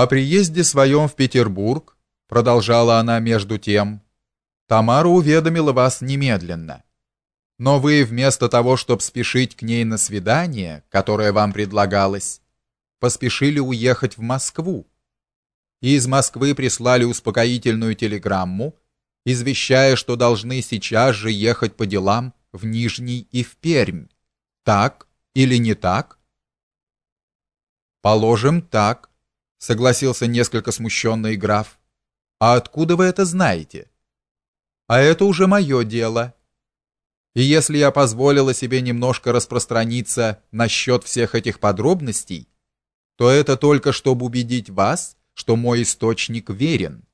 О приезде своем в Петербург, продолжала она между тем, Тамара уведомила вас немедленно. Но вы вместо того, чтобы спешить к ней на свидание, которое вам предлагалось, поспешили уехать в Москву. И из Москвы прислали успокоительную телеграмму, извещая, что должны сейчас же ехать по делам в Нижний и в Пермь. Так или не так? Положим, так, согласился несколько смущенный граф. А откуда вы это знаете? А это уже мое дело. И если я позволила себе немножко распространиться насчет всех этих подробностей, то это только чтобы убедить вас, что мой источник верен.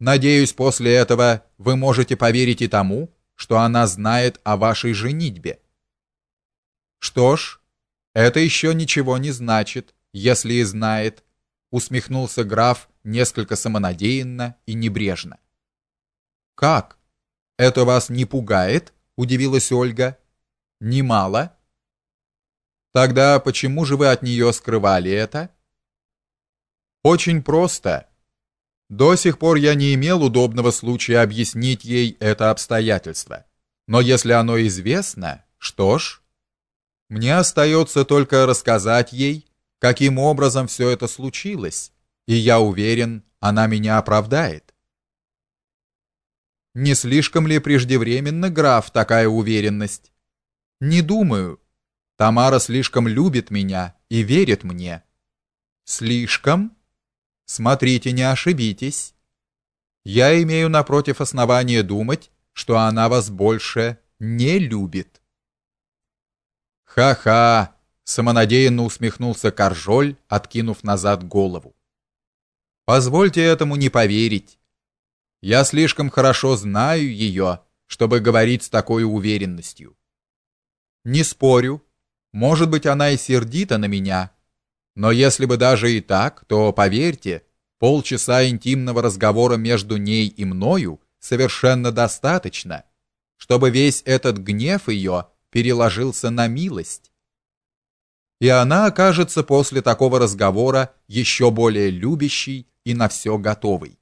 Надеюсь, после этого вы можете поверить и тому, что она знает о вашей женитьбе. Что ж, это еще ничего не значит, если и знает, усмехнулся граф несколько самонадеянно и небрежно. Как? Это вас не пугает? удивилась Ольга. Немало. Тогда почему же вы от нее скрывали это? Очень просто. До сих пор я не имел удобного случая объяснить ей это обстоятельство. Но если оно известно, что ж, мне остается только рассказать ей, каким образом все это случилось, и я уверен, она меня оправдает. Не слишком ли преждевременно, граф, такая уверенность? Не думаю. Тамара слишком любит меня и верит мне. Слишком? Смотрите, не ошибитесь. Я имею напротив основания думать, что она вас больше не любит. Ха-ха, самонадеянно усмехнулся Каржоль, откинув назад голову. Позвольте этому не поверить. Я слишком хорошо знаю ее, чтобы говорить с такой уверенностью. Не спорю, может быть, она и сердита на меня, но если бы даже и так, то поверьте, полчаса интимного разговора между ней и мною совершенно достаточно, чтобы весь этот гнев ее переложился на милость. И она окажется после такого разговора еще более любящей и на все готовой.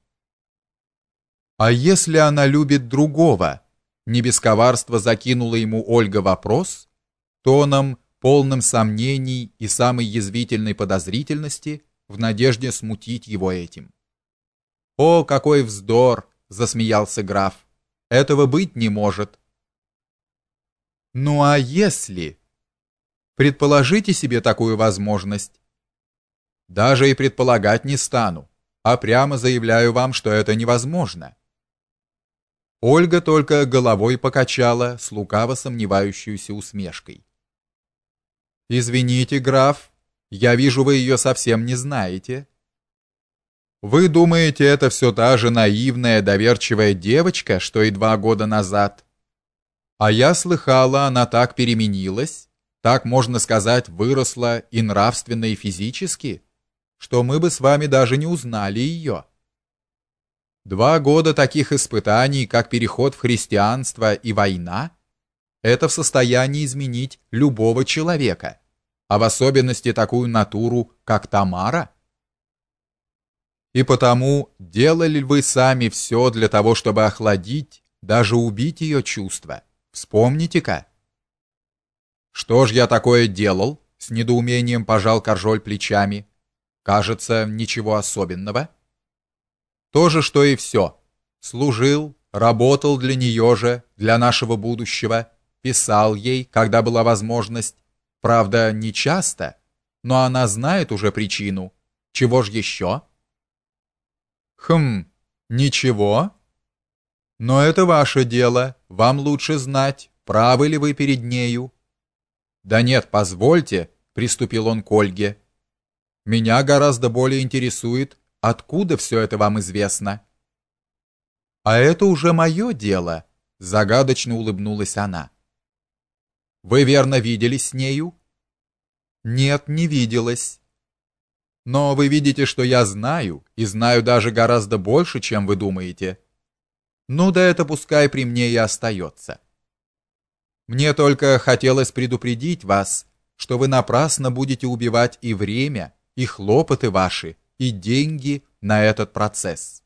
А если она любит другого? Не без коварства закинула ему Ольга вопрос, тоном полным сомнений и самой язвительной подозрительности, в надежде смутить его этим. О, какой вздор, засмеялся граф. Этого быть не может. Ну а если предположите себе такую возможность? Даже и предполагать не стану, а прямо заявляю вам, что это невозможно. Ольга только головой покачала с лукаво сомневающейся усмешкой. Извините, граф, я вижу, вы ее совсем не знаете. Вы думаете, это все та же наивная, доверчивая девочка, что и два года назад? А я слыхала, она так переменилась, так можно сказать, выросла и нравственно, и физически, что мы бы с вами даже не узнали ее. Два года таких испытаний, как переход в христианство и война, это в состоянии изменить любого человека, а в особенности такую натуру, как Тамара. И потому делали вы сами все для того, чтобы охладить, даже убить ее чувства. Вспомните-ка. Что ж я такое делал? С недоумением пожал Каржоль плечами. Кажется, ничего особенного. То же, что и все. Служил, работал для нее же, для нашего будущего писал ей, когда была возможность, правда, не часто, но она знает уже причину. Чего ж еще? Хм, ничего. Но это ваше дело, вам лучше знать, правы ли вы перед нею. Да нет, позвольте, приступил он к Ольге. Меня гораздо более интересует, откуда все это вам известно. А это уже мое дело, загадочно улыбнулась она. Вы верно виделись с нею? Нет, не виделась. Но вы видите, что я знаю, и знаю даже гораздо больше, чем вы думаете. Ну да это пускай при мне и остается. Мне только хотелось предупредить вас, что вы напрасно будете убивать и время, и хлопоты ваши, и деньги на этот процесс.